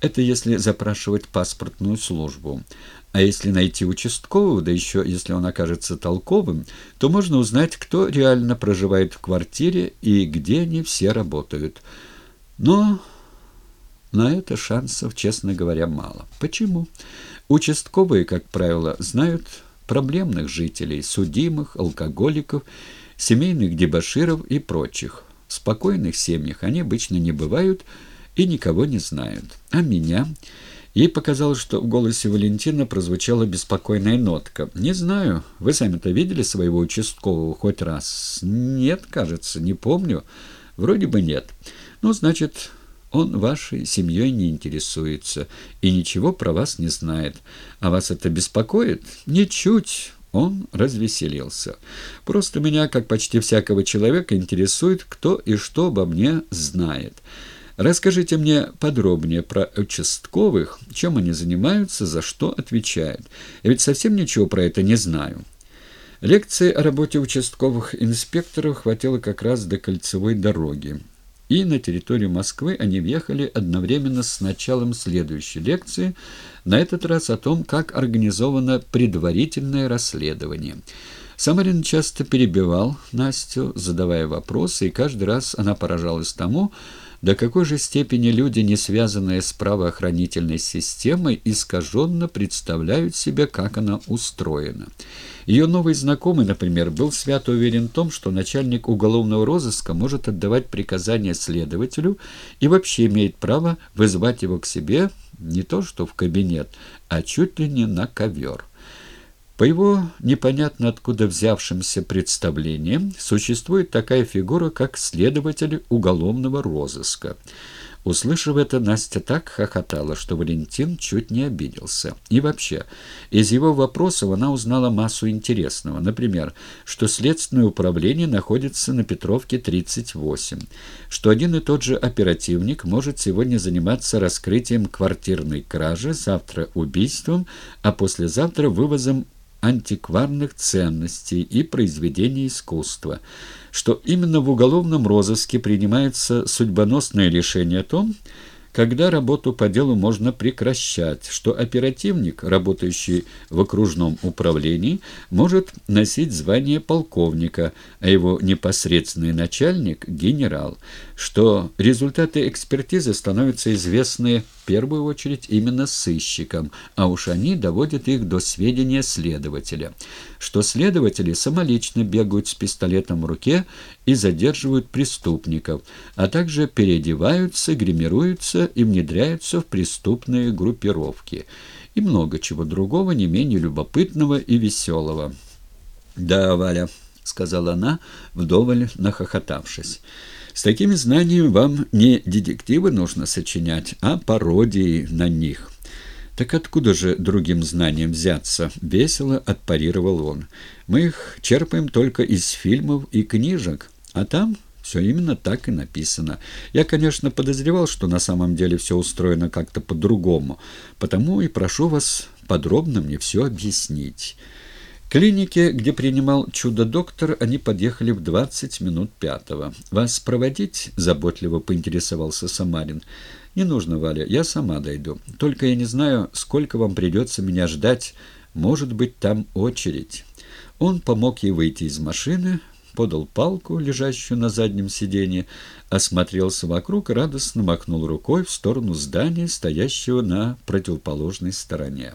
Это если запрашивать паспортную службу. А если найти участкового, да еще если он окажется толковым, то можно узнать, кто реально проживает в квартире и где они все работают. Но на это шансов, честно говоря, мало. Почему? Участковые, как правило, знают проблемных жителей, судимых, алкоголиков, семейных дебоширов и прочих. В спокойных семьях они обычно не бывают и никого не знают. А меня... Ей показалось, что в голосе Валентина прозвучала беспокойная нотка. «Не знаю. Вы сами-то видели своего участкового хоть раз?» «Нет, кажется, не помню. Вроде бы нет. Ну, значит, он вашей семьей не интересуется и ничего про вас не знает. А вас это беспокоит? Ничуть!» Он развеселился. «Просто меня, как почти всякого человека, интересует, кто и что обо мне знает». Расскажите мне подробнее про участковых, чем они занимаются, за что отвечают. Я ведь совсем ничего про это не знаю». Лекции о работе участковых инспекторов хватило как раз до кольцевой дороги. И на территорию Москвы они въехали одновременно с началом следующей лекции, на этот раз о том, как организовано предварительное расследование. Самарин часто перебивал Настю, задавая вопросы, и каждый раз она поражалась тому, до какой же степени люди, не связанные с правоохранительной системой, искаженно представляют себе, как она устроена. Ее новый знакомый, например, был свято уверен в том, что начальник уголовного розыска может отдавать приказания следователю и вообще имеет право вызвать его к себе не то что в кабинет, а чуть ли не на ковер. По его непонятно откуда взявшимся представлениям существует такая фигура, как следователь уголовного розыска. Услышав это, Настя так хохотала, что Валентин чуть не обиделся. И вообще, из его вопросов она узнала массу интересного. Например, что следственное управление находится на Петровке 38, что один и тот же оперативник может сегодня заниматься раскрытием квартирной кражи, завтра убийством, а послезавтра вывозом антикварных ценностей и произведений искусства, что именно в уголовном розыске принимается судьбоносное решение о том, когда работу по делу можно прекращать, что оперативник, работающий в окружном управлении, может носить звание полковника, а его непосредственный начальник – генерал, что результаты экспертизы становятся известны в первую очередь именно сыщикам, а уж они доводят их до сведения следователя, что следователи самолично бегают с пистолетом в руке и задерживают преступников, а также переодеваются, гримируются и внедряются в преступные группировки, и много чего другого, не менее любопытного и веселого. «Да, Валя», — сказала она, вдоволь нахохотавшись, — с такими знаниями вам не детективы нужно сочинять, а пародии на них. «Так откуда же другим знаниям взяться?» — весело отпарировал он. «Мы их черпаем только из фильмов и книжек, а там все именно так и написано. Я, конечно, подозревал, что на самом деле все устроено как-то по-другому, потому и прошу вас подробно мне все объяснить». К клинике, где принимал чудо-доктор, они подъехали в 20 минут пятого. «Вас проводить?» – заботливо поинтересовался Самарин. «Не нужно, Валя, я сама дойду. Только я не знаю, сколько вам придется меня ждать. Может быть, там очередь». Он помог ей выйти из машины, подал палку, лежащую на заднем сиденье, осмотрелся вокруг и радостно махнул рукой в сторону здания, стоящего на противоположной стороне.